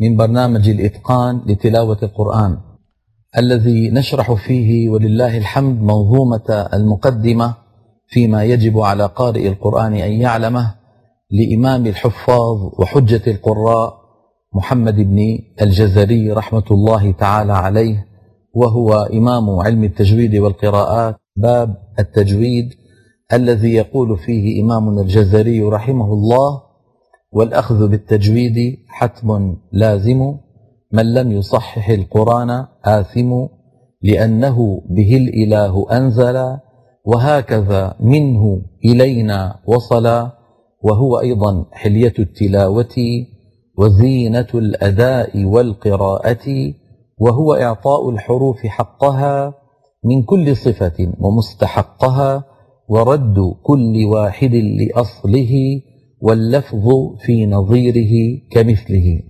من برنامج الإتقان لتلاوة القرآن الذي نشرح فيه ولله الحمد منظومة المقدمة فيما يجب على قارئ القرآن أن يعلمه لإمام الحفاظ وحجة القراء محمد بن الجزري رحمة الله تعالى عليه وهو إمام علم التجويد والقراءات باب التجويد الذي يقول فيه إمامنا الجزري رحمه الله والأخذ بالتجويد حتم لازم. من لم يصحح القرآن آثم لأنه به الإله أنزل وهكذا منه إلينا وصل وهو أيضا حلية التلاوة وزينة الأداء والقراءة وهو إعطاء الحروف حقها من كل صفة ومستحقها ورد كل واحد لأصله واللفظ في نظيره كمثله.